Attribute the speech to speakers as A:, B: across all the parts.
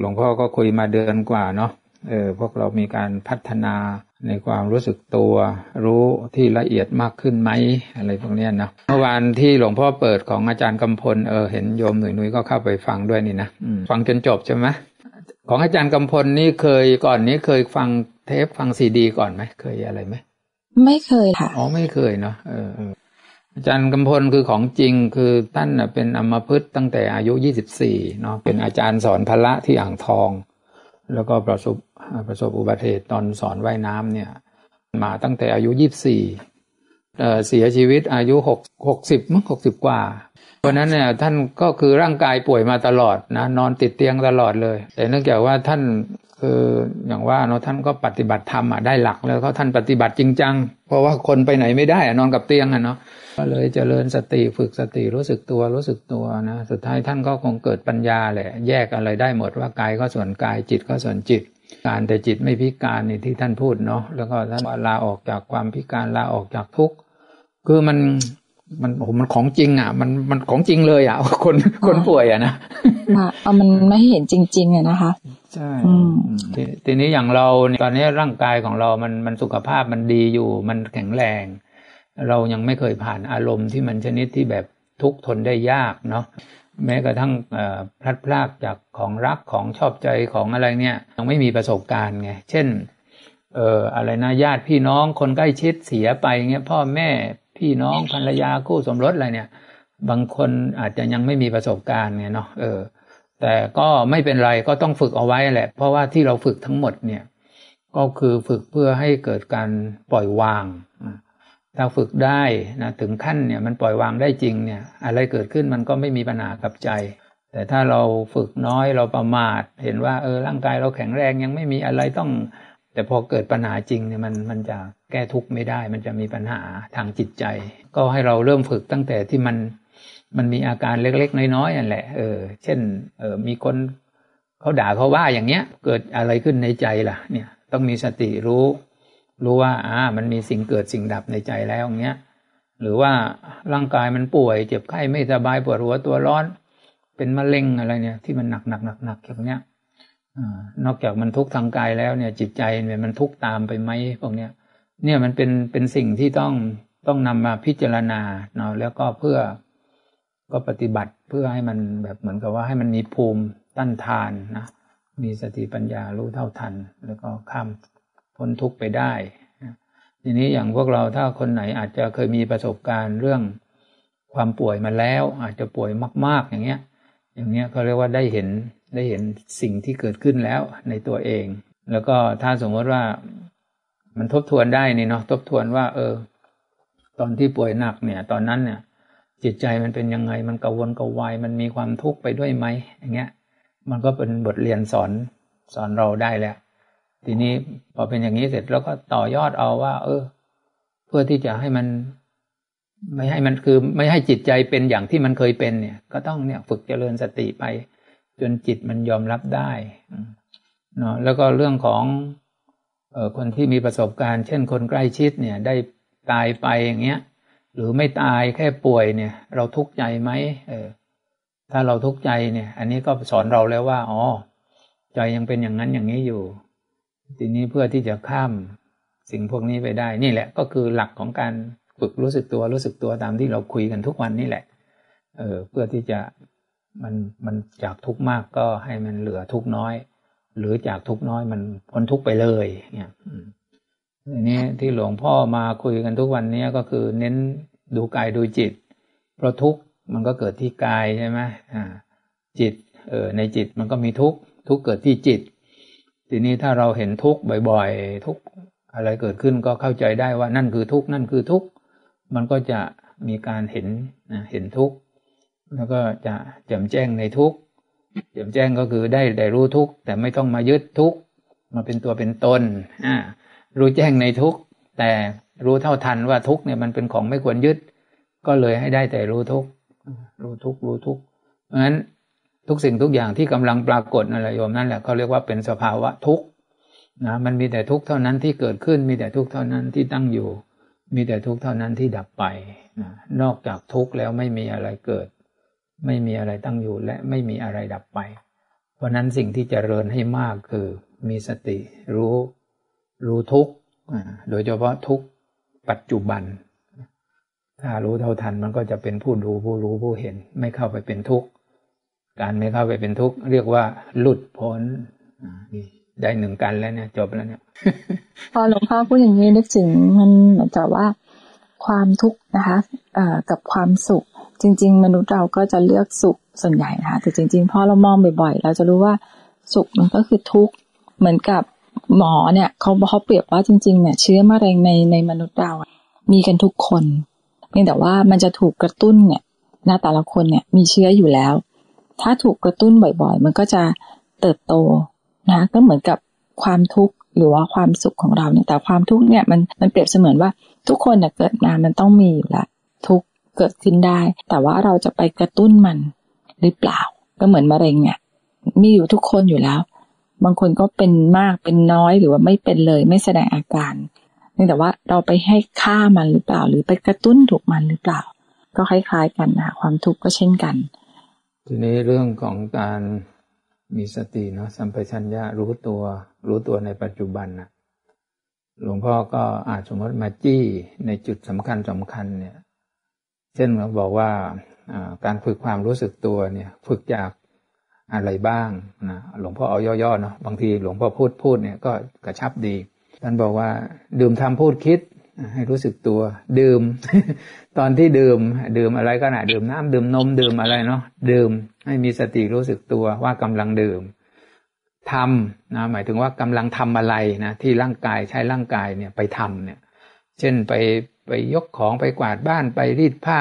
A: หลวงพ่อก็คุยมาเดือนกว่าเนาะเออพวกเรามีการพัฒนาในความรู้สึกตัวรู้ที่ละเอียดมากขึ้นไหมอะไรพวกนี้นะเมื่อวานที่หลวงพ่อเปิดของอาจารย์กำพลเออเห็นโยมหนุ่ยนุ้ยก็เข้าไปฟังด้วยนี่นะฟังจนจบใช่ไหมของอาจารย์กำพลนี่เคยก่อนนี้เคยฟังเทปฟังซีดี ก่อนไหมเคยอะไรไหม
B: ไม่เคยค่ะ
A: อ๋อไม่เคยเนาะเออ อาจารย์กำพลคือของจริงคือท่านเป็นอมพึษตั้งแต่อายุยี่สิบสี่เนาะเป็นอาจารย์สอนพละที่อ่างทอง แล้วก็ประสบประสบอุบัติเหตุตอนสอนว่ายน้ำเนี่ย มาตั้งแต่อายุยี่สี่ เสียชีวิตอายุหกหกสิบมั้งหกสิบกว่า เพราะนั้นเนี่ยท่านก็คือร่างกายป่วยมาตลอดนะนอนติดเตียงตลอดเลย แต่เนื่องจากว่าท่านคืออย่างว่าเนาะท่านก็ปฏิบัติธรรมอะได้หลักแล้วเขาท่านปฏิบัติจริงจังเพราะว่าคนไปไหนไม่ได้อะนอนกับเตียงอะเนาะก็เลยเจริญสติฝึกสติรู้สึกตัวรู้สึกตัวนะสุดท้ายท่านก็คงเกิดปัญญาแหละ แยกอะไรได้หมดว่ากายก็ส่วนกายจิตก็ส่วนจิต การแต่จิตไม่พิการนี่ที่ท่านพูดเนาะแล้วก็ท่านลาออกจากความพิการลาออกจากทุกข์ คือมันมันโอ้มันของจริง อะ มันมันของจริงเลยอะคนคนป่วยอะนะ
B: เอามันไม่เห็นจริง ๆอะนะคะ
A: ใช่ทีนี้อย่างเราตอนนี้ร่างกายของเรามันมันสุขภาพมันดีอยู่ มันแข็งแรง เรายังไม่เคยผ่านอารมณ์ที่มันชนิดที่แบบทุกทนได้ยากเนาะแม้กระทั่งพลัดพรากจากของรักของชอบใจของอะไรเนี่ย ยังไม่มีประสบการณ์ไงเช่น เอ่ออะไรนะญาติพี่น้องคนใกล้ชิดเสียไปเงี้ยพ่อแม่ พี่น้องภรรยาคู่สมรสอะไรเนี่ย บางคนอาจจะยังไม่มีประสบการณ์ไงเนาะเออ แต่ก็ไม่เป็นไรก็ต้องฝึกเอาไว้แหละ เพราะว่าที่เราฝึกทั้งหมดเนี่ย ก็คือฝึกเพื่อให้เกิดการปล่อยวางถ้าฝึกได้นะถึงขั้นเนี่ยมันปล่อยวางได้จริงเนี่ย อะไรเกิดขึ้นมันก็ไม่มีปัญหากับใจ แต่ถ้าเราฝึกน้อยเราประมาท เห็นว่าเออร่างกายเราแข็งแรงยังไม่มีอะไรต้อง แต่พอเกิดปัญหาจริงเนี่ยมันมันจะแก้ทุกข์ไม่ได้ มันจะมีปัญหาทางจิตใจ ก็ให้เราเริ่มฝึกตั้งแต่ที่มันมันมีอาการเล็กๆน้อยๆนั่นแหละ เออ เช่น เออมีคนเขาด่าเขาว่าอย่างเงี้ย เกิดอะไรขึ้นในใจล่ะ เนี่ย ต้องมีสติรู้ รู้ว่า อ่า มันมีสิ่งเกิดสิ่งดับในใจแล้วอย่างเงี้ย หรือว่าร่างกายมันป่วย เจ็บไข้ไม่สบายปวดหัวตัวร้อน เป็นมะเร็งอะไรเนี่ย ที่มันหนักหนักหนักหนักอย่างเนี้ย นอกจากมันทุกข์ทางกายแล้วเนี่ย จิตใจเนี่ยมันทุกข์ตามไปไหมพวกเนี้ย เนี่ยมันเป็นเป็นสิ่งที่ต้องต้องนำมาพิจารณาเนาะแล้วก็เพื่อก็ปฏิบัติเพื่อให้มันแบบเหมือนกับว่าให้มันมีภูมิต้านทานนะมีสติปัญญารู้เท่าทัน แล้วก็ข้ามพ้นทุกข์ไปได้ทีนี้อย่างพวกเราถ้าคนไหนอาจจะเคยมีประสบการณ์เรื่องความป่วยมาแล้ว อาจจะป่วยมาก ๆ อย่างเงี้ย อย่างเงี้ยเขาเรียกว่าได้เห็น ได้เห็นสิ่งที่เกิดขึ้นแล้วในตัวเอง แล้วก็ถ้าสมมติว่ามันทบทวนได้นี่เนาะทบทวนว่า เออ ตอนที่ป่วยหนักเนี่ย ตอนนั้นเนี่ย จิตใจมันเป็นยังไง มันกังวลกังวาย มันมีความทุกข์ไปด้วยไหมอย่างเงี้ย มันก็เป็นบทเรียนสอนสอนเราได้แล้ว ทีนี้พอเป็นอย่างนี้เสร็จแล้วก็ต่อยอดเอาว่า เออ เพื่อที่จะให้มัน ไม่ให้มันคือ ไม่ให้จิตใจเป็นอย่างที่มันเคยเป็นเนี่ย ก็ต้องเนี่ย ฝึกเจริญสติไป จนจิตมันยอมรับได้เนาะแล้วก็เรื่องของเออคนที่มีประสบการณ์ เช่นคนใกล้ชิดเนี่ย ได้ตายไปอย่างเงี้ย หรือไม่ตายแค่ป่วยเนี่ย เราทุกข์ใจไหมเออ ถ้าเราทุกข์ใจเนี่ย อันนี้ก็สอนเราแล้วว่าอ๋อใจยังเป็นอย่างนั้นอย่างนี้อยู่ ทีนี้เพื่อที่จะข้ามสิ่งพวกนี้ไปได้ นี่แหละ ก็คือหลักของการฝึกรู้สึกตัวรู้สึกตัวตามที่เราคุยกันทุกวันนี่แหละ เออเพื่อที่จะ มันมันจากทุกมากก็ให้มันเหลือทุกน้อย หรือจากทุกน้อยมันพ้นทุกไปเลยเนี่ยอันนี้ที่หลวงพ่อมาคุยกันทุกวันนี้ก็คือเน้นดูกายดูจิต เพราะทุกมันก็เกิดที่กายใช่ไหมอ่าจิตเออในจิตมันก็มีทุกทุกเกิดที่จิต ทีนี้ถ้าเราเห็นทุกบ่อยๆ ทุกอะไรเกิดขึ้นก็เข้าใจได้ว่านั่นคือทุกนั่นคือทุกมันก็จะมีการเห็นนะเห็นทุกข์ แล้วก็จะแจ่มแจ้งในทุกแจ่มแจ้งก็คือได้ได้รู้ทุกแต่ไม่ต้องมายึดทุกมาเป็นตัวเป็นตนอ่ารู้แจ้งในทุกแต่รู้เท่าทันว่าทุกเนี่ยมันเป็นของไม่ควรยึด ก็เลยให้ได้แต่รู้ทุกรู้ทุกรู้ทุกเพราะฉะนั้นทุกสิ่งทุกอย่างที่กำลังปรากฏนั่นแหละโยมนั่นแหละเขาเรียกว่าเป็นสภาวะทุกนะมันมีแต่ทุกเท่านั้นที่เกิดขึ้น มีแต่ทุกเท่านั้นที่ตั้งอยู่ มีแต่ทุกเท่านั้นที่ดับไปนะนอกจากทุกแล้วไม่มีอะไรเกิด ไม่มีอะไรตั้งอยู่และไม่มีอะไรดับไป เพราะนั้นสิ่งที่จเจริญให้มากคือมีสติรู้ รู้ทุกโดยเฉพาะทุกปัจจุบัน ถ้ารู้เท่าทันมันก็จะเป็นผู้รู้ผู้รู้ผู้เห็น ไม่เข้าไปเป็นทุกข์การไม่เข้าไปเป็นทุกข์เรียกว่าหลุดพ้นได้หนึ่งกันแล้วเนี่ยจบแล้วเนี่ย
B: พอหลวงพ่อพูดอย่างนี้นึกถึงมันเหมือนกับว่า ความทุกข์นะคะกับความสุข จริง ๆ มนุษย์เราก็จะเลือกสุขส่วนใหญ่นะคะแต่จริง ๆพอเรามองบ่อยๆ เราจะรู้ว่าสุขมันก็คือทุกข์เหมือนกับหมอเนี่ยเขาเขาเปรียบว่าจริงๆเนี่ยเชื้อมะเร็งในในมนุษย์เรามีกันทุกคนเพียงแต่ว่ามันจะถูกกระตุ้นเนี่ยหน้าแต่ละคนเนี่ยมีเชื้ออยู่แล้ว ถ้าถูกกระตุ้นบ่อยๆ มันก็จะเติบโตนะก็เหมือนกับความทุกข์หรือว่าความสุขของเราเนี่ยแต่ความทุกข์เนี่ยมันมันเปรียบเสมือนว่าทุกคนเนี่ยเกิดมามันต้องมีอยู่ละทุก เกิดขึ้นได้ แต่ว่าเราจะไปกระตุ้นมันหรือเปล่า ก็เหมือนมะเร็งเนี่ย มีอยู่ทุกคนอยู่แล้ว บางคนก็เป็นมากเป็นน้อยหรือว่าไม่เป็นเลยไม่แสดงอาการนี่แต่ว่าเราไปให้ค่ามันหรือเปล่า หรือไปกระตุ้นถูกมันหรือเปล่า ก็คล้ายๆกันนะความทุกข์ก็เช่นกัน
A: ทีนี้เรื่องของการมีสติเนาะสัมปชัญญะรู้ตัว รู้ตัวในปัจจุบันนะหลวงพ่อก็อาจสมมติมาจี้ในจุดสำคัญสำคัญเนี่ย ช่นเราบอกว่าการฝึกความรู้สึกตัวเนี่ยฝึกจากอะไรบ้างนะหลวงพ่อเอาย่อๆเนาะบางทีหลวงพ่อพูดพูดเนี่ยก็กระชับดีท่านบอกว่าดื่มทำพูดคิดให้รู้สึกตัว ดื่ม ตอนที่ดื่ม ดื่มอะไรก็น่ะดื่มน้ำดื่มนมดื่มอะไรเนาะดื่มให้มีสติรู้สึกตัวว่ากำลังดื่มทำนะหมายถึงว่ากำลังทำอะไรนะที่ร่างกายใช้ร่างกายเนี่ยไปทำเนี่ย เช่นไป ไปยกของไปกวาดบ้านไปรีดผ้า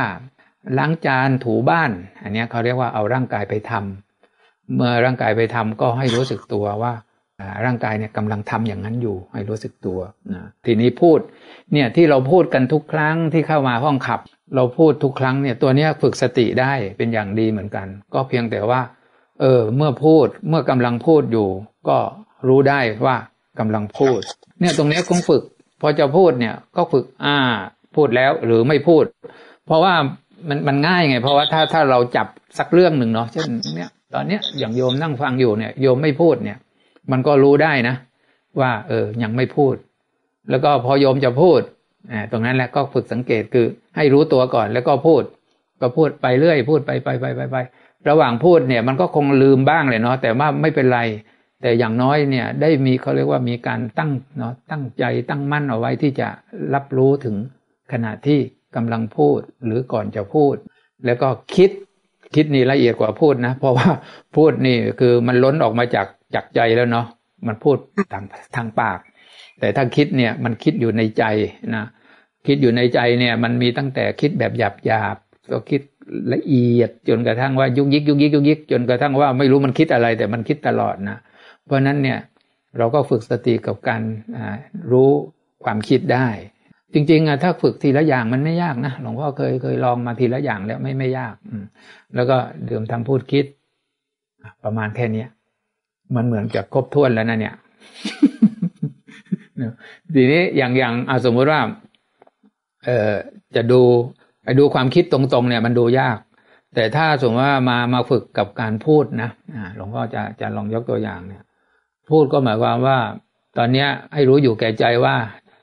A: ล้างจานถูบ้าน อันนี้เขาเรียกว่าเอาร่างกายไปทำเมื่อร่างกายไปทำก็ให้รู้สึกตัวว่าร่างกายเนี่ยกำลังทำอย่างนั้นอยู่ ให้รู้สึกตัวนะทีนี้พูดเนี่ยที่เราพูดกันทุกครั้งที่เข้ามาห้องขับ เราพูดทุกครั้งเนี่ยตัวเนี้ยฝึกสติได้เป็นอย่างดีเหมือนกัน ก็เพียงแต่ว่า เออเมื่อพูดเมื่อกำลังพูดอยู่ ก็รู้ได้ว่ากำลังพูด เนี่ยตรงนี้คงฝึก พอจะพูดเนี่ยก็ฝึกอ่า พูดแล้วหรือไม่พูด เพราะว่ามันมันง่ายไง เพราะว่าถ้าถ้าเราจับสักเรื่องหนึ่งเนาะเช่นเนี่ยตอนเนี้ยอย่างโยมนั่งฟังอยู่เนี่ยโยมไม่พูดเนี่ย มันก็รู้ได้นะ ว่า เออ ยังไม่พูด แล้วก็พอโยมจะพูดอ่าตรงนั้นแหละก็ฝึกสังเกตคือ ให้รู้ตัวก่อนแล้วก็พูด ก็พูดไปเรื่อยพูดไปไปไปไปไประหว่างพูดเนี่ย มันก็คงลืมบ้างเลยเนาะแต่ว่าไม่เป็นไร แต่อย่างน้อยเนี่ย ได้มีเขาเรียกว่ามีการตั้งเนาะตั้งใจตั้งมั่นเอาไว้ที่จะรับรู้ถึง ขณะที่กำลังพูดหรือก่อนจะพูด แล้วก็คิดคิดนี่ละเอียดกว่าพูดนะ เพราะว่าพูดนี่คือมันล้นออกมาจากจากใจแล้วเนาะมันพูดทางทางปาก แต่ถ้าคิดเนี่ยมันคิดอยู่ในใจนะคิดอยู่ในใจเนี่ยมันมีตั้งแต่คิดแบบหยาบหยาบก็คิดละเอียดจนกระทั่งว่ายุกยิกยุกยิกยุกยิกจนกระทั่งว่าไม่รู้มันคิดอะไร แต่มันคิดตลอดนะเพราะนั้นเนี่ยเราก็ฝึกสติกับการรู้ความคิดได้ จริงๆอะถ้าฝึกทีละอย่างมันไม่ยากนะหลวงพ่อเคยเคยลองมาทีละอย่างแล้วไม่ไม่ยากแล้วก็เดิมทำพูดคิดประมาณแค่นี้มันเหมือนกับครบถ้วนแล้วนะเนี่ยทีนี้อย่างอย่างอาสมมติว่า เอ่อจะดูดูความคิดตรงๆ เนี่ย มันดูยาก แต่ถ้าสมมติว่ามามาฝึกกับการพูดนะอ่าหลวงพ่อจะจะลองยกตัวอย่างเนี่ย พูดก็หมายความว่า ตอนเนี้ยให้รู้อยู่แก่ใจว่า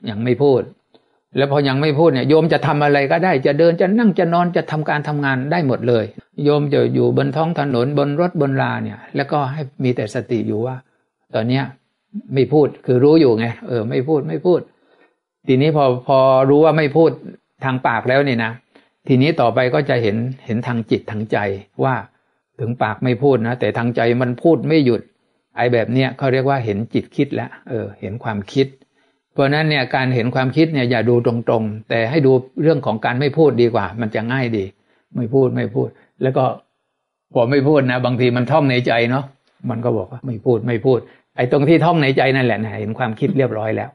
A: ยังไม่พูด แล้วพอยังไม่พูดเนี่ยโยมจะทำอะไรก็ได้ จะเดินจะนั่งจะนอนจะทำการทำงานได้หมดเลย โยมจะอยู่บนท้องถนนบนรถบนลาเนี่ย แล้วก็ให้มีแต่สติอยู่ว่า ตอนเนี้ยไม่พูดคือรู้อยู่ไงเออ ไม่พูดไม่พูด ทีนี้พอพอรู้ว่าไม่พูดทางปากแล้วนี่นะทีนี้ต่อไปก็จะเห็นเห็นทางจิตทางใจว่าถึงปากไม่พูดนะแต่ทางใจมันพูดไม่หยุด ไอ้แบบเนี้ยเขาเรียกว่าเห็นจิตคิดแล้วเออ เห็นความคิด เพราะนั้นเนี่ยการเห็นความคิดเนี่ยอย่าดูตรงๆ แต่ให้ดูเรื่องของการไม่พูดดีกว่า มันจะง่ายดี ไม่พูดไม่พูด แล้วก็พอไม่พูดนะ บางทีมันท่องในใจเนาะมันก็บอกว่าไม่พูดไม่พูด ไอ้ตรงที่ท่องในใจนั่นแหละเห็นความคิดเรียบร้อยแล้ว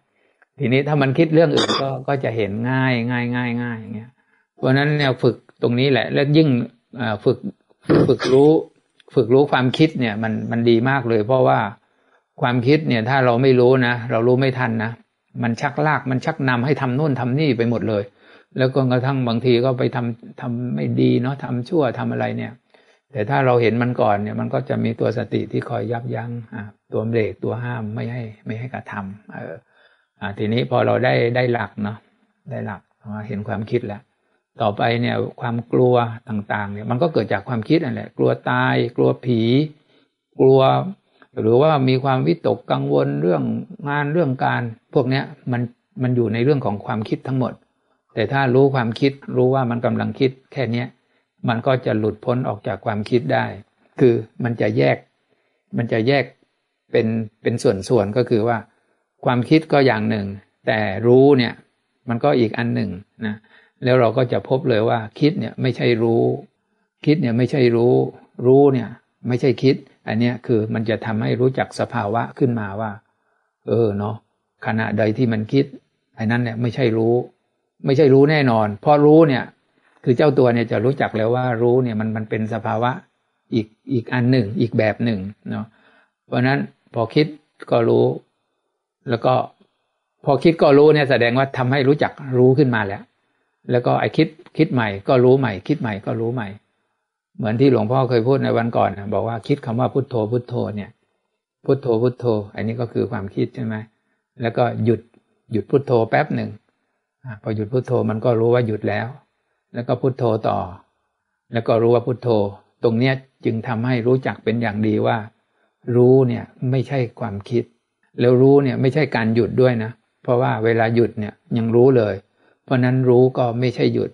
A: ทีนี้ถ้ามันคิดเรื่องอื่นก็ก็จะเห็นง่ายง่ายง่ายง่ายอย่างเงี้ยเพราะนั้นเนี่ยฝึกตรงนี้แหละ แล้วยิ่งฝึกฝึกรู้ ฝึกรู้ความคิดเนี่ย มันมันดีมากเลย เพราะว่าความคิดเนี่ย ถ้าเราไม่รู้นะเรารู้ไม่ทันนะ มันชักลากมันชักนำให้ทำนู่นทำนี่ไปหมดเลย แล้วก็กระทั่งบางทีก็ไปทำทำไม่ดีเนาะทำชั่วทำอะไรเนี่ย แต่ถ้าเราเห็นมันก่อนเนี่ย มันก็จะมีตัวสติที่คอยยับยั้งอ่าตัวเบรกตัวห้ามไม่ให้ไม่ให้กระทำเอออ่าทีนี้พอเราได้ได้หลักเนาะได้หลักเห็นความคิดแล้วต่อไปเนี่ยความกลัวต่างๆเนี่ยมันก็เกิดจากความคิดนั่นแหละ กลัวตาย กลัวผี กลัว หรือว่ามีความวิตกกังวลเรื่องงานเรื่องการ พวกเนี้ยมันมันอยู่ในเรื่องของความคิดทั้งหมด แต่ถ้ารู้ความคิดรู้ว่ามันกำลังคิดแค่เนี้ยมันก็จะหลุดพ้นออกจากความคิดได้ คือมันจะแยก มันจะแยกเป็นเป็นส่วนๆก็คือว่า ความคิดก็อย่างหนึ่ง แต่รู้เนี่ยมันก็อีกอันหนึ่งนะแล้วเราก็จะพบเลยว่าคิดเนี่ยไม่ใช่รู้ คิดเนี่ยไม่ใช่รู้ รู้เนี่ยไม่ใช่คิด อันเนี้ยคือมันจะทำให้รู้จักสภาวะขึ้นมาว่า เออเนาะขณะใดที่มันคิดไอ้นั้นเนี่ยไม่ใช่รู้ ไม่ใช่รู้แน่นอน เพราะรู้เนี่ย คือเจ้าตัวเนี่ยจะรู้จักแล้วว่ารู้เนี่ยมันมันเป็นสภาวะอีกอีกอันหนึ่ง อีกแบบหนึ่งเนาะเพราะนั้นพอคิดก็รู้ แล้วก็พอคิดก็รู้เนี่ยแสดงว่าทำให้รู้จักรู้ขึ้นมาแล้ว แล้วก็ไอ้คิดคิดใหม่ก็รู้ใหม่ คิดใหม่ก็รู้ใหม่ เหมือนที่หลวงพ่อเคยพูดในวันก่อนบอกว่าคิดคำว่าพุทโธพุทโธเนี่ยพุทโธพุทโธ อันนี้ก็คือความคิดใช่ไหมแล้วก็หยุดหยุดพุทโธแป๊บหนึ่งพอหยุดพุทโธมันก็รู้ว่าหยุดแล้ว แล้วก็พุทโธต่อ แล้วก็รู้ว่าพุทโธ ตรงเนี้ยจึงทำให้รู้จักเป็นอย่างดีว่า รู้เนี่ยไม่ใช่ความคิด แล้วรู้เนี่ยไม่ใช่การหยุดด้วยนะ เพราะว่าเวลาหยุดเนี่ยยังรู้เลย เพราะนั้นรู้ก็ไม่ใช่หยุด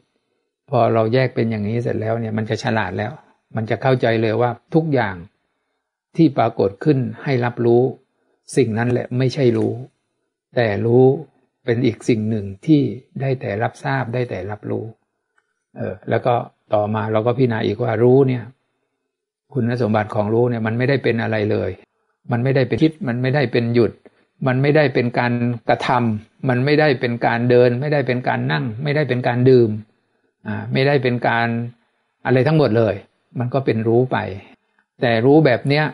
A: พอเราแยกเป็นอย่างนี้เสร็จแล้วเนี่ยมันจะฉลาดแล้ว มันจะเข้าใจเลยว่าทุกอย่างที่ปรากฏขึ้นให้รับรู้ สิ่งนั้นแหละไม่ใช่รู้ แต่รู้เป็นอีกสิ่งหนึ่งที่ได้แต่รับทราบได้แต่รับรู้ เออ แล้วก็ต่อมาเราก็พิจารณาอีกว่ารู้เนี่ย คุณสมบัติของรู้เนี่ย มันไม่ได้เป็นอะไรเลย มันไม่ได้เป็นคิด มันไม่ได้เป็นหยุด มันไม่ได้เป็นการกระทำมันไม่ได้เป็นการเดิน ไม่ได้เป็นการนั่ง ไม่ได้เป็นการดื่ม ไม่ได้เป็นการอะไรทั้งหมดเลย มันก็เป็นรู้ไป แต่รู้แบบเนี้ย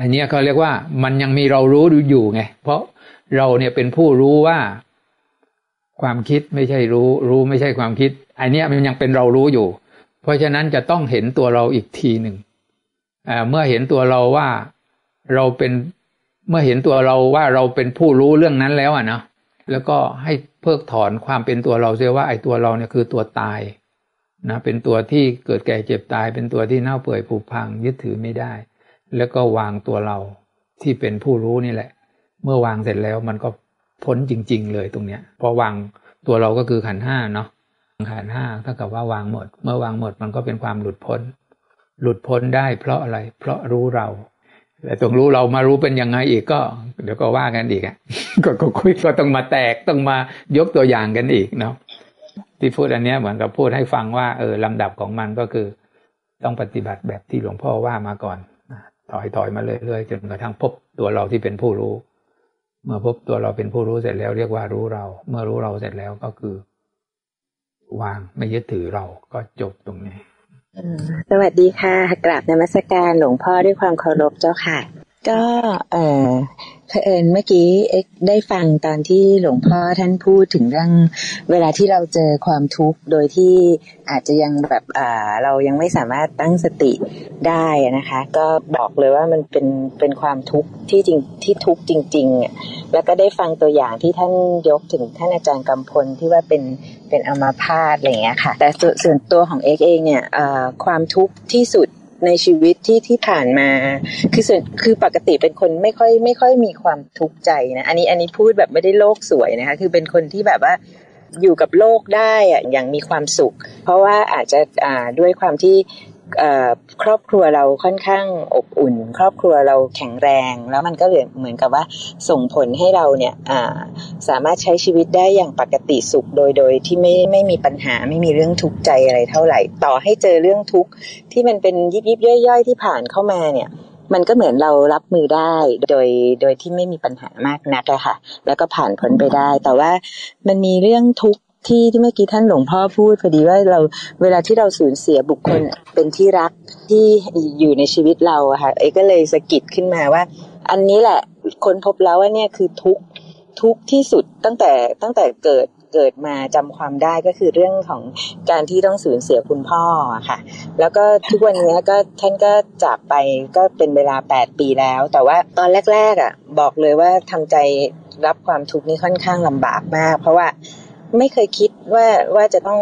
A: อันนี้เขาเรียกว่ามันยังมีเรารู้อยู่ไง เพราะเราเนี่ยเป็นผู้รู้ว่าความคิดไม่ใช่รู้ รู้ไม่ใช่ความคิดไอเนี้ยมันยังเป็นเรารู้อยู่ เพราะฉะนั้นจะต้องเห็นตัวเราอีกทีหนึ่งเมื่อเห็นตัวเราว่าเราเป็นเมื่อเห็นตัวเราว่าเราเป็นผู้รู้เรื่องนั้นแล้วอะนะ แล้วก็ให้เพิกถอนความเป็นตัวเราเสียว่าไอ้ตัวเราเนี่ยคือตัวตายนะเป็นตัวที่เกิดแก่เจ็บตาย เป็นตัวที่เน่าเปื่อยผุพังยึดถือไม่ได้ แล้วก็วางตัวเราที่เป็นผู้รู้นี่แหละ เมื่อวางเสร็จแล้วมันก็พ้นจริง ๆ เลยตรงเนี้ยพอวางตัวเราก็คือขันห้าเนาะขันห้าเท่ากับว่าวางหมด เมื่อวางหมดมันก็เป็นความหลุดพ้น หลุดพ้นได้เพราะอะไรเพราะรู้เรา แต่ตรงรู้เรามารู้เป็นยังไงอีกก็ เดี๋ยวก็ว่ากันอีกอะก็ก็คุยก็ต้องมาแตกต้องมายกตัวอย่างกันอีกเนาะที่พูดอันนี้เหมือนกับพูดให้ฟังว่าเออลำดับของมันก็คือ ต้องปฏิบัติแบบที่หลวงพ่อว่ามาก่อนถอยถอยมาเรื่อยๆจนกระทั่งพบตัวเราที่เป็นผู้รู้ เมื่อพบตัวเราเป็นผู้รู้เสร็จแล้ว เรียกว่ารู้เรา เมื่อรู้เราเสร็จแล้วก็คือ วางไม่ยึดถือเราก็จบตรงนี้
C: สวัสดีค่ะกราบนมัสการหลวงพ่อด้วยความเคารพเจ้าค่ะ ก็เออเผอิญเมื่อกี้เอ็ได้ฟังตอนที่หลวงพ่อท่านพูดถึงเรื่อง เวลาที่เราเจอความทุกข์โดยที่อาจจะยังแบบอ่าเรายังไม่สามารถตั้งสติได้นะคะ ก็บอกเลยว่ามันเป็นเป็นความทุกข์ที่จริงที่ทุกข์จริงๆแล้วก็ได้ฟังตัวอย่างที่ท่านยกถึงท่านอาจารย์กำพลที่ว่าเป็น เป็นอัมาพาตอะไรเงี้ยค่ะ แต่ส่วนตัวของเอ็กเองเนี่ยความทุกข์ที่สุดในชีวิตที่ที่ผ่านมา คือส่วนคือปกติเป็นคนไม่ค่อยไม่ค่อยมีความทุกข์ใจนะอันนี้อันนี้พูดแบบไม่ได้โลกสวยนะคะ คือเป็นคนที่แบบว่าอยู่กับโลกได้อะอย่างมีความสุข เพราะว่าอาจจะอ่าด้วยความที่ ครอบครัวเราค่อนข้างอบอุ่น ครอบครัวเราแข็งแรง แล้วมันก็เหมือนกับว่าส่งผลให้เราเนี่ยสามารถใช้ชีวิตได้อย่างปกติสุขโดยโดยที่ไม่ไม่มีปัญหาไม่มีเรื่องทุกข์ใจอะไรเท่าไหร่ ต่อให้เจอเรื่องทุกข์ที่มันเป็นยิบยิบย่อยๆ ที่ผ่านเข้ามาเนี่ยมันก็เหมือนเรารับมือได้โดยโดยที่ไม่มีปัญหามากนักอะค่ะ แล้วก็ผ่านพ้นไปได้ แต่ว่ามันมีเรื่องทุกข์ ที่ที่เมื่อกี้ท่านหลวงพ่อพูดพอดีว่าเราเวลาที่เราสูญเสียบุคคลเป็นที่รักที่อยู่ในชีวิตเราค่ะเอ้ก็เลยสะกิดขึ้นมาว่า อันนี้แหละคนพบแล้วว่าเนี่ยคือทุกทุกที่สุดตั้งแต่ตั้งแต่เกิดเกิดมาจำความได้ก็คือเรื่องของการที่ต้องสูญเสียคุณพ่อค่ะ แล้วก็ทุกวันนี้ก็ท่านก็จากไปก็เป็นเวลา 8 ปีแล้ว แต่ว่าตอนแรก ๆ อะ บอกเลยว่าทำใจรับความทุกข์นี้ค่อนข้างลำบากมาก เพราะว่า ไม่เคยคิดว่าว่าจะต้อง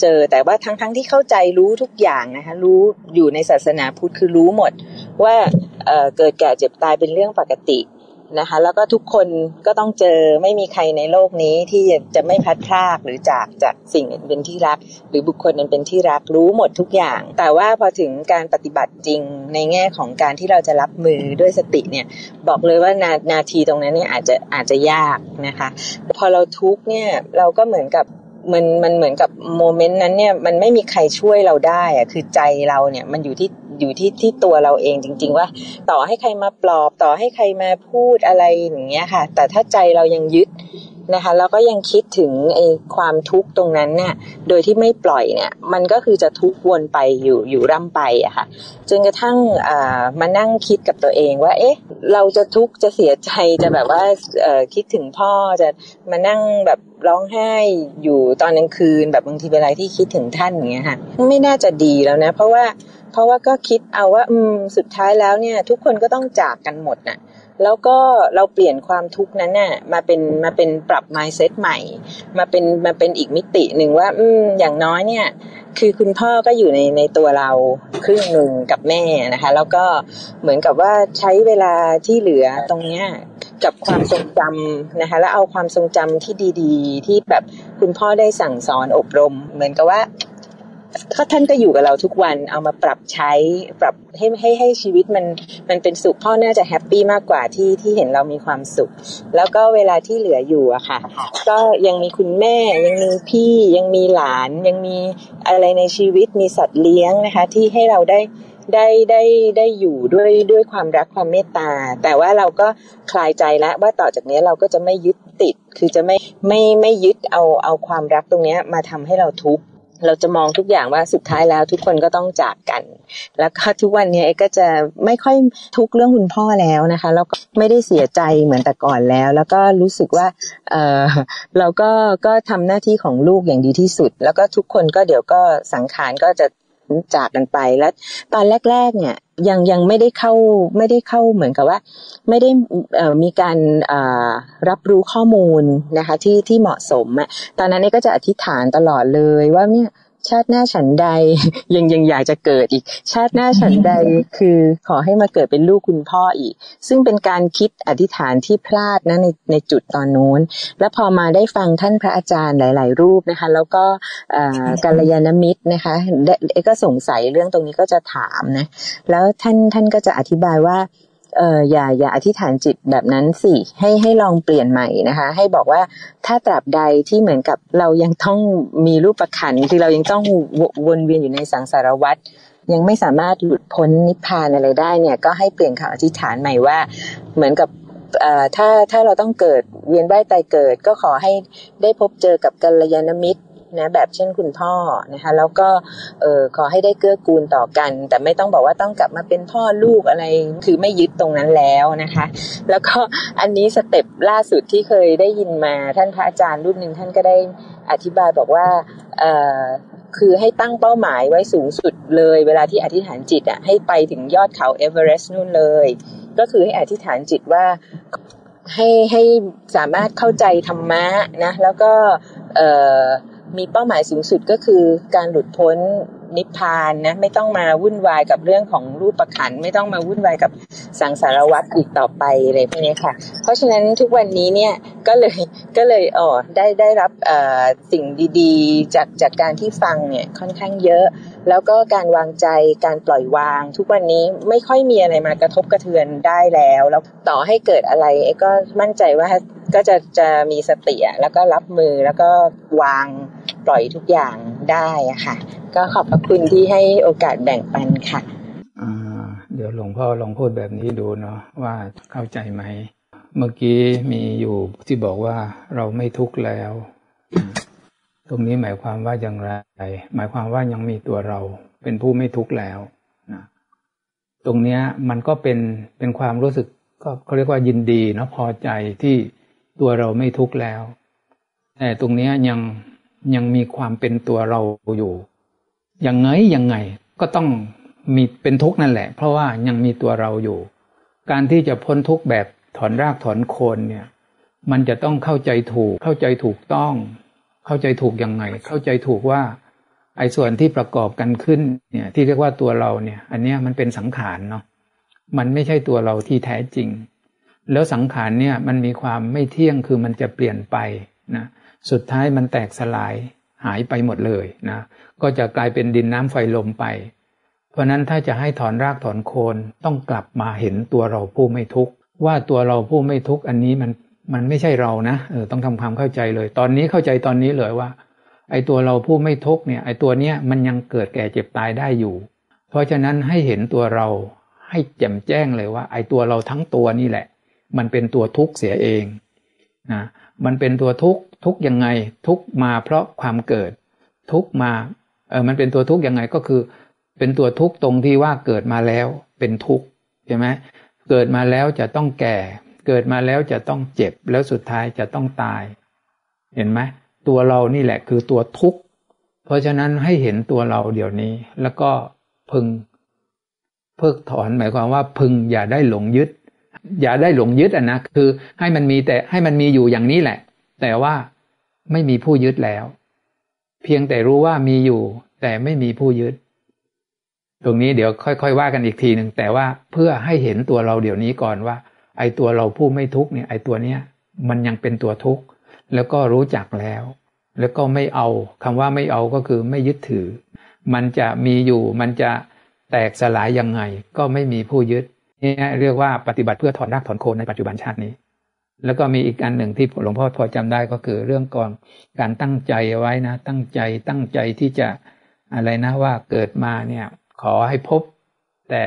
C: เจอแต่ว่าทั้งทั้งที่เข้าใจรู้ทุกอย่างนะคะรู้อยู่ในศาสนาพุทธคือรู้หมด ว่าเเกิดแก่เจ็บตายเป็นเรื่องปกติ นะคะ แล้วก็ทุกคนก็ต้องเจอไม่มีใครในโลกนี้ที่จะไม่พัดพลากหรือจากจากสิ่งเป็นที่รัก หรือบุคคลนั้นเป็นที่รักรู้หมดทุกอย่าง แต่ว่าพอถึงการปฏิบัติจริงในแง่ของการที่เราจะรับมือด้วยสติเนี่ยบอกเลยว่านานาทีตรงนั้นเนี่ยอาจจะอาจจะยากนะคะ พอเราทุกเนี่ยเราก็เหมือนกับมันมันเหมือนกับโมเมนต์นั้นเนี่ยมันไม่มีใครช่วยเราได้อะคือใจเราเนี่ยมันอยู่ที่ อยู่ที่ที่ตัวเราเองจริง ๆ ว่า ต่อให้ใครมาปลอบต่อให้ใครมาพูดอะไรอย่างเงี้ยค่ะ แต่ถ้าใจเรายังยึด นะคะ แล้วก็ยังคิดถึงไอ้ความทุกข์ตรงนั้นเนี่ยโดยที่ไม่ปล่อยเนี่ย มันก็คือจะทุกข์วนไปอยู่อยู่ร่ำไปอะค่ะ จนกระทั่งอ่ามานั่งคิดกับตัวเองว่า เอ๊ะ เราจะทุกข์จะเสียใจจะแบบว่าคิดถึงพ่อจะมานั่งแบบร้องไห้อยู่ตอนกลางคืน แบบบางทีเวลาที่คิดถึงท่านอย่างเงี้ยค่ะไม่น่าจะดีแล้วนะ เพราะว่าเพราะว่าก็คิดเอาว่าอืมสุดท้ายแล้วเนี่ย ทุกคนก็ต้องจากกันหมดน่ะ แล้วก็เราเปลี่ยนความทุกข์นั้นน่ะมาเป็นมาเป็นปรับ mindset ใหม่ มาเป็นมาเป็นอีกมิติหนึ่งว่า อืมอย่างน้อยเนี่ย คือคุณพ่อก็อยู่ในในตัวเราครึ่งหนึ่งกับแม่นะคะ แล้วก็เหมือนกับว่าใช้เวลาที่เหลือตรงเนี้ยกับความทรงจำนะคะ แล้วเอาความทรงจำที่ดี ๆ ที่แบบคุณพ่อได้สั่งสอนอบรม เหมือนกับว่า ก็ท่านก็อยู่กับเราทุกวันเอามาปรับใช้ปรับให้ให้ให้ชีวิตมันมันเป็นสุขพ่อน่าจะแฮปปี้มากกว่าที่ที่เห็นเรามีความสุข แล้วก็เวลาที่เหลืออยู่อะค่ะ ก็ยังมีคุณแม่ยังมีพี่ยังมีหลานยังมีอะไรในชีวิตมีสัตว์เลี้ยงนะคะ ที่ให้เราได้ได้ได้ได้อยู่ด้วยด้วยความรักความเมตตา แต่ว่าเราก็คลายใจแล้วว่าต่อจากนี้เราก็จะไม่ยึดติด คือจะไม่ไม่ไม่ยึดเอาเอาความรักตรงนี้มาทำให้เราทุกข์ เราจะมองทุกอย่างว่าสุดท้ายแล้วทุกคนก็ต้องจากกัน แล้วก็ทุกวันนี้ก็จะไม่ค่อยทุกเรื่องคุณพ่อแล้วนะคะแล้วก็ไม่ได้เสียใจเหมือนแต่ก่อนแล้ว แล้วก็รู้สึกว่าเออเราก็ก็ทำหน้าที่ของลูกอย่างดีที่สุด แล้วก็ทุกคนก็เดี๋ยวก็สังขารก็จะ จากกันไปแล้ว ตอนแรก ๆ เนี่ย ยังยังไม่ได้เข้าไม่ได้เข้าเหมือนกับว่า ไม่ได้มีการรับรู้ข้อมูลนะคะที่ที่เหมาะสมอะตอนนั้นนี่ก็จะอธิษฐานตลอดเลยว่าเนี่ย ชาติหน้าฉันใด ยังยังอยากจะเกิดอีก ชาติหน้าฉันใดคือขอให้มาเกิดเป็นลูกคุณพ่ออีก ซึ่งเป็นการคิดอธิษฐานที่พลาดนะในในจุดตอนนู้น แล้วพอมาได้ฟังท่านพระอาจารย์หลาย ๆ รูปนะคะ แล้วก็กัลยาณมิตรนะคะเอก็สงสัยเรื่องตรงนี้ก็จะถามนะแล้วท่านท่านก็จะอธิบายว่า เอออย่าอย่าอธิษฐานจิตแบบนั้นสิให้ให้ลองเปลี่ยนใหม่นะคะ ให้บอกว่าถ้าตราบใดที่เหมือนกับเรายังต้องมีรูปประคันคือเรายังต้องวนเวียนอยู่ในสังสารวัฏยังไม่สามารถหลุดพ้นนิพพานอะไรได้เนี่ยก็ให้เปลี่ยนคำอธิษฐานใหม่ว่า เหมือนกับถ้าถ้าเราต้องเกิดเวียนว่ายตายเกิด ก็ขอให้ได้พบเจอกับกัลยาณมิตร นะแบบเช่นคุณพ่อนะคะแล้วก็เออขอให้ได้เกื้อกูลต่อกัน แต่ไม่ต้องบอกว่าต้องกลับมาเป็นพ่อลูกอะไรคือไม่ยึดตรงนั้นแล้วนะคะ แล้วก็อันนี้สเต็ปล่าสุดที่เคยได้ยินมาท่านพระอาจารย์รุ่นหนึ่งท่านก็ได้อธิบายบอกว่าเออคือให้ตั้งเป้าหมายไว้สูงสุดเลย เวลาที่อธิษฐานจิตอะให้ไปถึงยอดเขาเอเวอเรสต์นู่นเลย ก็คือให้อธิษฐานจิตว่าให้ให้สามารถเข้าใจธรรมะนะแล้วก็เอ่อ มีเป้าหมายสูงสุดก็คือการหลุดพ้น นิพพานนะไม่ต้องมาวุ่นวายกับเรื่องของรูปประขันไม่ต้องมาวุ่นวายกับสังสารวัฏอีกต่อไปอะไรพวกนี้ค่ะ เพราะฉะนั้นทุกวันนี้เนี่ยก็เลยก็เลยอ๋อได้ได้รับสิ่งดีๆ จากจากการที่ฟังเนี่ยค่อนข้างเยอะ แล้วก็การวางใจการปล่อยวาง ทุกวันนี้ไม่ค่อยมีอะไรมากระทบกระเทือนได้แล้วแล้วต่อให้เกิดอะไรก็มั่นใจว่าก็จะจะมีสติแล้วก็รับมือแล้วก็วางปล่อยทุกอย่าง ได้อะค่ะ ก็ขอบพระคุณที่ให้โอกาสแบ่งปันค่ะ
A: เดี๋ยวหลวงพ่อลองพูดแบบนี้ดูเนาะว่าเข้าใจไหม เมื่อกี้มีอยู่ที่บอกว่าเราไม่ทุกข์แล้ว ตรงนี้หมายความว่าอย่างไร หมายความว่ายังมีตัวเรา เป็นผู้ไม่ทุกข์แล้วนะตรงเนี้ยมันก็เป็นเป็นความรู้สึกก็เขาเรียกว่ายินดีเนาะพอใจที่ตัวเราไม่ทุกข์แล้ว แต่ตรงนี้ยัง ยังมีความเป็นตัวเราอยู่ ยังไงยังไงก็ต้องมีเป็นทุกข์นั่นแหละ เพราะว่ายังมีตัวเราอยู่ การที่จะพ้นทุกข์แบบถอนรากถอนโคนเนี่ย มันจะต้องเข้าใจถูก เข้าใจถูกต้อง เข้าใจถูกยังไง เข้าใจถูกว่า ไอ้ส่วนที่ประกอบกันขึ้นเนี่ย ที่เรียกว่าตัวเราเนี่ย อันนี้มันเป็นสังขารเนาะมันไม่ใช่ตัวเราที่แท้จริง แล้วสังขารเนี่ยมันมีความไม่เที่ยงคือมันจะเปลี่ยนไปนะ สุดท้ายมันแตกสลายหายไปหมดเลยนะก็จะกลายเป็นดินน้ำไฟลมไป เพราะนั้นถ้าจะให้ถอนรากถอนโคนต้องกลับมาเห็นตัวเราผู้ไม่ทุกข์ว่าตัวเราผู้ไม่ทุกข์อันนี้มันมันไม่ใช่เรานะเออต้องทำความเข้าใจเลย ตอนนี้เข้าใจตอนนี้เลยว่า ไอ้ตัวเราผู้ไม่ทุกข์เนี่ยไอ้ตัวเนี้ยมันยังเกิดแก่เจ็บตายได้อยู่ เพราะฉะนั้นให้เห็นตัวเราให้แจ่มแจ้งเลยว่า ไอ้ตัวเราทั้งตัวนี่แหละ มันเป็นตัวทุกข์เสียเองนะ มันเป็นตัวทุกข์ทุกยังไง ทุกมาเพราะความเกิด ทุกมาเออมันเป็นตัวทุกข์ยังไงก็คือ เป็นตัวทุกข์ตรงที่ว่าเกิดมาแล้วเป็นทุกข์ใช่ไหมเกิดมาแล้วจะต้องแก่ เกิดมาแล้วจะต้องเจ็บแล้วสุดท้ายจะต้องตาย เห็นไหมตัวเรานี่แหละคือตัวทุกข์ เพราะฉะนั้นให้เห็นตัวเราเดี๋ยวนี้ แล้วก็พึง เพิกถอนหมายความว่าพึงอย่าได้หลงยึด อย่าได้หลงยึดอะนะคือให้มันมีแต่ให้มันมีอยู่อย่างนี้แหละ แต่ว่าไม่มีผู้ยึดแล้ว เพียงแต่รู้ว่ามีอยู่ แต่ไม่มีผู้ยึด ตรงนี้เดี๋ยวค่อย ๆ ว่ากันอีกทีหนึ่งแต่ว่าเพื่อให้เห็นตัวเราเดี๋ยวนี้ก่อนว่า ไอ้ตัวเราผู้ไม่ทุกเนี่ยไอ้ตัวเนี้ยมันยังเป็นตัวทุกข์แล้วก็รู้จักแล้ว แล้วก็ไม่เอาคำว่าไม่เอาก็คือไม่ยึดถือ มันจะมีอยู่มันจะแตกสลายยังไง ก็ไม่มีผู้ยึด นี่เรียกว่าปฏิบัติเพื่อถอนรากถอนโคนในปัจจุบันชาตินี้ แล้วก็มีอีกอันหนึ่งที่หลวงพ่อพอจำได้ก็คือเรื่องก่อนการตั้งใจไว้นะ ตั้งใจตั้งใจที่จะอะไรนะว่าเกิดมาเนี่ยขอให้พบแต่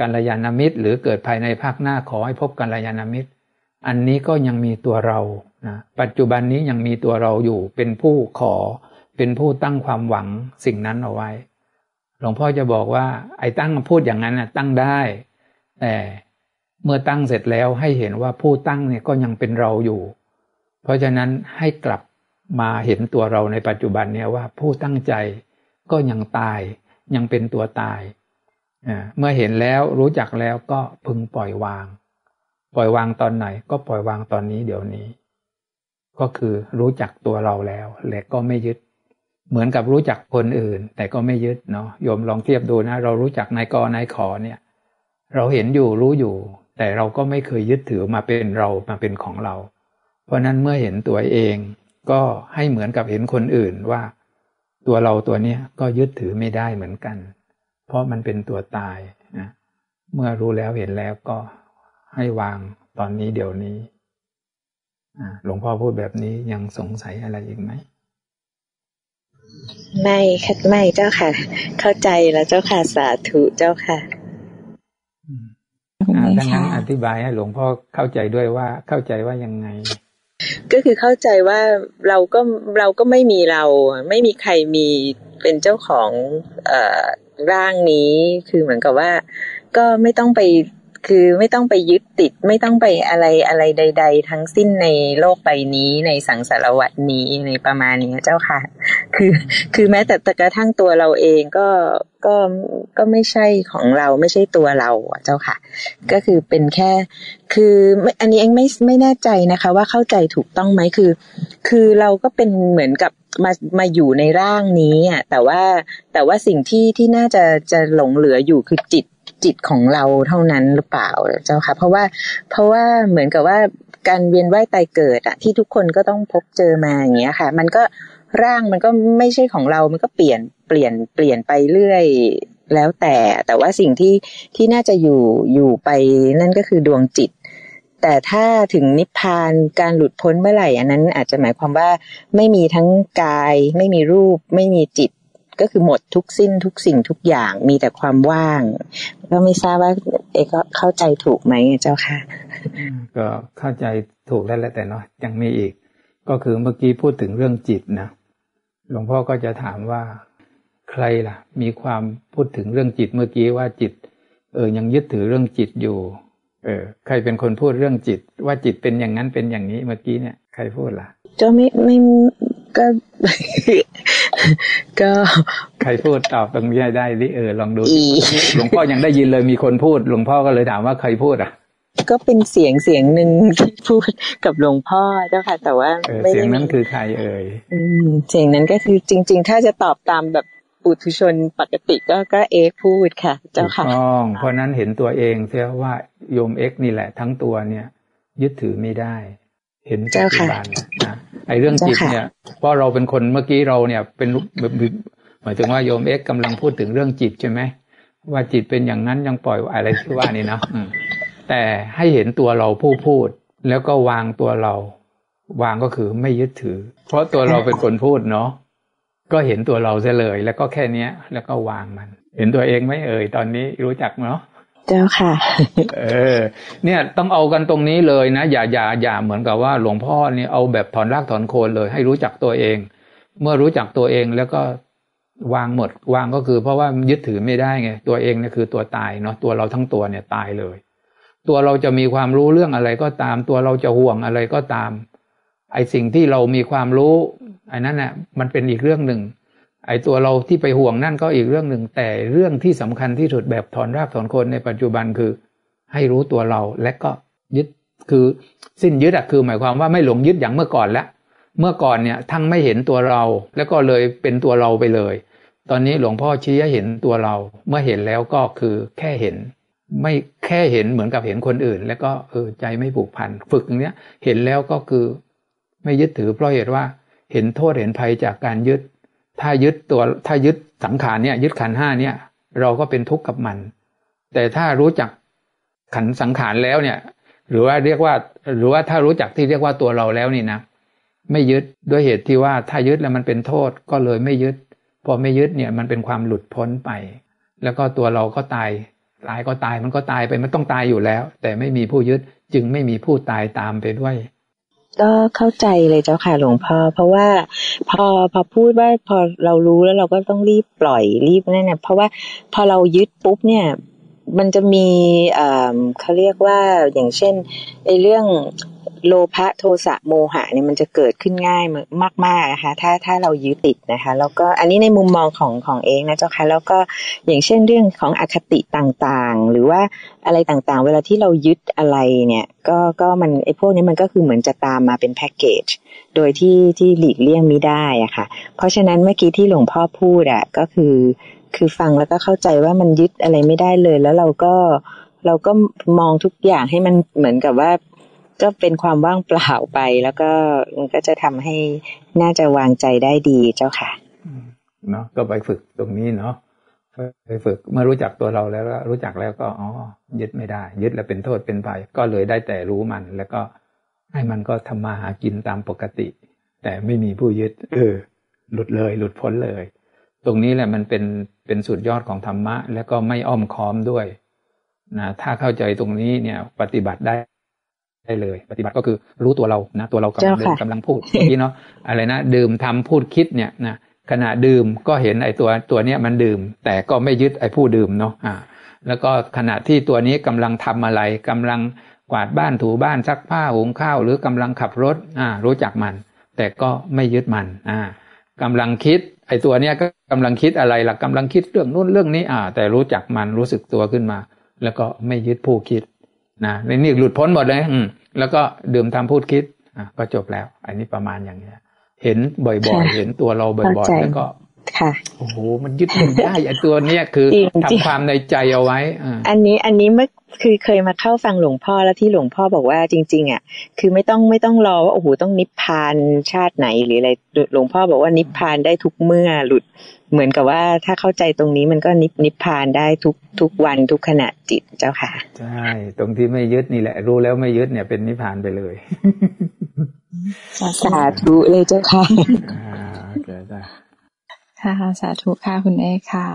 A: กัลยาณมิตร หรือเกิดภายในภาคหน้าขอให้พบกัลยาณมิตร อันนี้ก็ยังมีตัวเรานะปัจจุบันนี้ยังมีตัวเราอยู่เป็นผู้ขอเป็นผู้ตั้งความหวังสิ่งนั้นเอาไว้ หลวงพ่อจะบอกว่า ไอ้ตั้งพูดอย่างนั้นนะตั้งได้ แต่เมื่อตั้งเสร็จแล้วให้เห็นว่าผู้ตั้งเนี่ยก็ยังเป็นเราอยู่ เพราะฉะนั้นให้กลับมาเห็นตัวเราในปัจจุบันเนี่ยว่าผู้ตั้งใจก็ยังตายยังเป็นตัวตาย เมื่อเห็นแล้วรู้จักแล้วก็พึงปล่อยวาง ปล่อยวางตอนไหนก็ปล่อยวางตอนนี้เดี๋ยวนี้ ก็คือรู้จักตัวเราแล้วและก็ไม่ยึด เหมือนกับรู้จักคนอื่น แต่ก็ไม่ยึดเนาะโยมลองเทียบดูนะ เรารู้จักนายกนายขอเนี่ย เราเห็นอยู่รู้อยู่ แต่เราก็ไม่เคยยึดถือมาเป็นเรามาเป็นของเรา เพราะนั้นเมื่อเห็นตัวเองก็ให้เหมือนกับเห็นคนอื่นว่า ตัวเราตัวเนี้ยก็ยึดถือไม่ได้เหมือนกัน เพราะมันเป็นตัวตายนะเมื่อรู้แล้วเห็นแล้วก็ให้วางตอนนี้เดี๋ยวนี้หลวงพ่อพูดแบบนี้ยังสงสัยอะไรอีกไหม
C: ไม่ค่ะไม่เจ้าค่ะ เข้าใจแล้วเจ้าค่ะสาธุเจ้าค่ะ
A: ดังนั้นอธิบายให้หลวงพ่อเข้าใจด้วยว่าเข้าใจว่ายังไง
C: ก็คือเข้าใจว่าเราก็เราก็ไม่มีเรา ไม่มีใครมีเป็นเจ้าของเอ่อร่างนี้ คือเหมือนกับว่า ก็ไม่ต้องไป คือไม่ต้องไปยึดติดไม่ต้องไปอะไรอะไรใด ๆ ทั้งสิ้นในโลกใบนี้ในสังสารวัตนี้ในประมาณนี้เจ้าค่ะ คือคือแม้แต่กระทั่งตัวเราเองก็ก็ก็ไม่ใช่ของเราไม่ใช่ตัวเราเจ้าค่ะ ก็คือเป็นแค่ คืออันนี้เองไม่ไม่แน่ใจนะคะ ว่าเข้าใจถูกต้องไหมคือ คือเราก็เป็นเหมือนกับมามาอยู่ในร่างนี้อะแต่ว่าแต่ว่าสิ่งที่ที่น่าจะจะหลงเหลืออยู่คือจิต จิตของเราเท่านั้นหรือเปล่าเจ้าค่ะ เพราะว่าเพราะว่าเหมือนกับว่าการเวียนว่ายตายเกิดอะที่ทุกคนก็ต้องพบเจอมาอย่างเงี้ยค่ะ มันก็ร่างมันก็ไม่ใช่ของเรา มันก็เปลี่ยนเปลี่ยนเปลี่ยนไปเรื่อยแล้วแต่ แต่ว่าสิ่งที่ที่น่าจะอยู่อยู่ไปนั่นก็คือดวงจิต แต่ถ้าถึงนิพพานการหลุดพ้นเมื่อไหร่อันนั้นอาจจะหมายความว่าไม่มีทั้งกาย ไม่มีรูป ไม่มีจิต ก็คือหมดทุกสิ้นทุกสิ่งทุกอย่างมีแต่ความว่าง ก็ไม่ทราบว่า เอกเข้าใจถูกไหมเจ้าค่ะ
A: ก็เข้าใจถูกแล้วแหละแต่เนาะยังมีอีก ก็คือเมื่อกี้พูดถึงเรื่องจิตนะหลวงพ่อก็จะถามว่าใครล่ะ มีความพูดถึงเรื่องจิตเมื่อกี้ว่าจิต เออยังยึดถือเรื่องจิตอยู่ เออ ใครเป็นคนพูดเรื่องจิต ว่าจิตเป็นอย่างนั้นเป็นอย่างนี้เมื่อกี้เนี่ย ใครพูดล่ะ
C: ก็ไม่ไม่ ก็ ก็
A: ใครพูดตอบตรงนี้ได้ดิเออลองดู
C: อี
A: หลวงพ่อยังได้ยินเลยมีคนพูด หลวงพ่อก็เลยถามว่าใครพูดอะ
C: ก็เป็นเสียงเสียงหนึ่งที่พูดกับหลวงพ่อเจ้าค่ะ แต่ว่า
A: เออ
C: ไม่
A: เสีย
C: ได้
A: งนั้นคือใครเอ่ย
C: อืมเสียงนั้นก็คือจริง ๆ ถ้าจะตอบตามแบบปุถุชนปกติก็ก็เอกพูดค่ะ เจ้า
A: ถูก
C: ค่ะ
A: ต้องเพราะนั้นเห็นตัวเองเสียว่าโยมเอ็กซ์นี่แหละทั้งตัวเนี่ย ยึดถือไม่ได้ เห็นปัจจุบันนะไอ้เรื่องจิต
C: เจ้าค่ะ
A: เนี่ยเพราะเราเป็นคนเมื่อกี้เราเนี่ยเป็นแบบหมายถึงว่าโยมเอ็กซ์กำลังพูดถึงเรื่องจิตใช่ไหมว่าจิตเป็นอย่างนั้นยังปล่อยอะไรที่ว่านี่เนาะอืมแต่ให้เห็นตัวเราผู้พูด แล้วก็วางตัวเรา วางก็คือไม่ยึดถือ เพราะตัวเราเป็นคนพูดเนาะก็เห็นตัวเราเสียเลย แล้วก็แค่เนี้ย แล้วก็วางมัน เห็นตัวเองไหมเอ่ยตอนนี้รู้จักเนาะ
C: เจ้าค่ะ
A: เออ เนี่ยต้องเอากันตรงนี้เลยนะ อย่าอย่าอย่าเหมือนกับว่าหลวงพ่อเนี่ยเอาแบบถอนรากถอนโคนเลย ให้รู้จักตัวเอง เมื่อรู้จักตัวเองแล้วก็วางหมด วางก็คือ เพราะว่ายึดถือไม่ได้ไงตัวเองเนี่ยคือตัวตายเนาะตัวเราทั้งตัวเนี่ยตายเลย ตัวเราจะมีความรู้เรื่องอะไรก็ตาม ตัวเราจะห่วงอะไรก็ตาม ไอสิ่งที่เรามีความรู้ไอ้นั่นน่ะมันเป็นอีกเรื่องหนึ่ง ไอ้ตัวเราที่ไปห่วงนั่นก็อีกเรื่องหนึ่ง แต่เรื่องที่สำคัญที่สุดแบบถอนรากถอนโคนในปัจจุบันคือ ให้รู้ตัวเราและก็ยึดคือสิ้นยึดอะคือหมายความว่าไม่หลงยึดอย่างเมื่อก่อนล้วเมื่อก่อนเนี่ยทั้งไม่เห็นตัวเรา แล้วก็เลยเป็นตัวเราไปเลย ตอนนี้หลวงพ่อชี้ให้เห็นตัวเรา เมื่อเห็นแล้วก็คือแค่เห็น ไม่แค่เห็นเหมือนกับเห็นคนอื่น แล้วก็เออใจไม่ผูกพันฝึกอย่างเนี้ย เห็นแล้วก็คือ ไม่ยึดถือเพราะเหตุว่า เห็นโทษเห็นภัยจากการยึด ถ้ายึดตัวถ้ายึดสังขารเนี่ยยึดขันห้าเนี่ย เราก็เป็นทุกข์กับมัน แต่ถ้ารู้จักขันสังขารแล้วเนี่ย หรือว่าเรียกว่า หรือว่าถ้ารู้จักที่เรียกว่าตัวเราแล้วนี่นะไม่ยึดด้วยเหตุที่ว่าถ้ายึดแล้วมันเป็นโทษก็เลยไม่ยึด พอไม่ยึดเนี่ยมันเป็นความหลุดพ้นไป แล้วก็ตัวเราก็ตายตายก็ตายมันก็ตายไปมันต้องตายอยู่แล้ว แต่ไม่มีผู้ยึดจึงไม่มีผู้ตายตามไปด้วย
C: ก็เข้าใจเลยเจ้าค่ะหลวงพ่อเพราะว่าพอพอพูดว่าพอเรารู้แล้วเราก็ต้องรีบปล่อยรีบนั่นนะเพราะว่าพอเรายึดปุ๊บเนี่ย มันจะมีเอ่อเขาเรียกว่าอย่างเช่นไอ้เรื่อง โลภะโทสะโมหะเนี่ยมันจะเกิดขึ้นง่ายมากๆนะคะถ้าถ้าเรายึดติดนะคะ แล้วก็อันนี้ในมุมมองของของเองนะเจ้าค่ะแล้วก็อย่างเช่นเรื่องของอคติต่างๆ หรือว่าอะไรต่างๆ เวลาที่เรายึดอะไรเนี่ยก็ก็มันไอ้พวกนี้มันก็คือเหมือนจะตามมาเป็นแพ็กเกจโดยที่ที่หลีกเลี่ยงไม่ได้อะค่ะ เพราะฉะนั้นเมื่อกี้ที่หลวงพ่อพูดอะก็คือคือฟังแล้วก็เข้าใจว่ามันยึดอะไรไม่ได้เลย แล้วเราก็เราก็มองทุกอย่างให้มันเหมือนกับว่า ก็เป็นความว่างเปล่าไป แล้วก็มันก็จะทำให้น่าจะวางใจได้ดีเจ้าค่ะ
A: เนาะก็ไปฝึกตรงนี้เนาะไปฝึกเมื่อรู้จักตัวเราแล้วรู้จักแล้วก็อ๋อยึดไม่ได้ ยึดแล้วเป็นโทษเป็นภัยก็เลยได้แต่รู้มัน แล้วก็ให้มันก็ทำมาหากินตามปกติ แต่ไม่มีผู้ยึด เออ หลุดเลย หลุดพ้นเลย ตรงนี้แหละมันเป็นเป็นสุดยอดของธรรมะ แล้วก็ไม่อ้อมค้อมด้วยนะถ้าเข้าใจตรงนี้เนี่ย ปฏิบัติได้ ได้เลย ปฏิบัติก็คือรู้ตัวเรานะตัวเรากำลัง
C: เจ้า
A: เดิน
C: ค่ะ
A: กำลังพูดเมื่อกี้เนาะอะไรนะดื่มทำพูดคิดเนี่ยนะขณะดื่มก็เห็นไอ้ตัวตัวเนี้ยมันดื่ม แต่ก็ไม่ยึดไอ้ผู้ดื่มเนาะอ่าแล้วก็ขณะที่ตัวนี้กำลังทำอะไรกำลังกวาดบ้านถูบ้านซักผ้าหุงข้าว หรือกำลังขับรถอ่ารู้จักมัน แต่ก็ไม่ยึดมันอ่ากำลังคิดไอ้ตัวเนี้ยก็กำลังคิดอะไรล่ะกำลังคิดเรื่องนู้นเรื่องนี้อ่า แต่รู้จักมันรู้สึกตัวขึ้นมา แล้วก็ไม่ยึดผู้คิด นะนี่นี่หลุดพ้นหมดเลยอืมแล้วก็ดื่มทำพูดคิดอ่าก็จบแล้ว อันนี้ประมาณอย่างเนี้ย เห็นบ่อยๆ
C: ค่ะ
A: เห็นตัวเราบ่อย
C: เข้าใจ
A: ๆแล้วก็
C: ค่ะ
A: โอ้โห มันยึดไม่ได้ไอ้ตัวเนี้ยคือ
C: จริงๆ
A: ทำความในใจเอาไว้อ่า
C: อันนี้อันนี้เมื่อคือเคยมาเข้าฟังหลวงพ่อแล้วที่หลวงพ่อบอกว่าจริง ๆ อะ คือไม่ต้องไม่ต้องรอว่าโอ้โหต้องนิพพานชาติไหนหรืออะไรหลวงพ่อบอกว่านิพพานได้ทุกเมื่อหลุด เหมือนกับว่าถ้าเข้าใจตรงนี้มันก็นิพนิพพานได้ทุกทุกวันทุกขณะจิตเจ้าค่ะ
A: ใช่ตรงที่ไม่ยึดนี่แหละ รู้แล้วไม่ยึดเนี่ยเป็นนิพพานไปเลย
C: สาธุเลยเจ้าค่ะ
A: อ่าโอเคจ้ะ
B: ค่ะสาธุค่ะคุณเอกค่ะ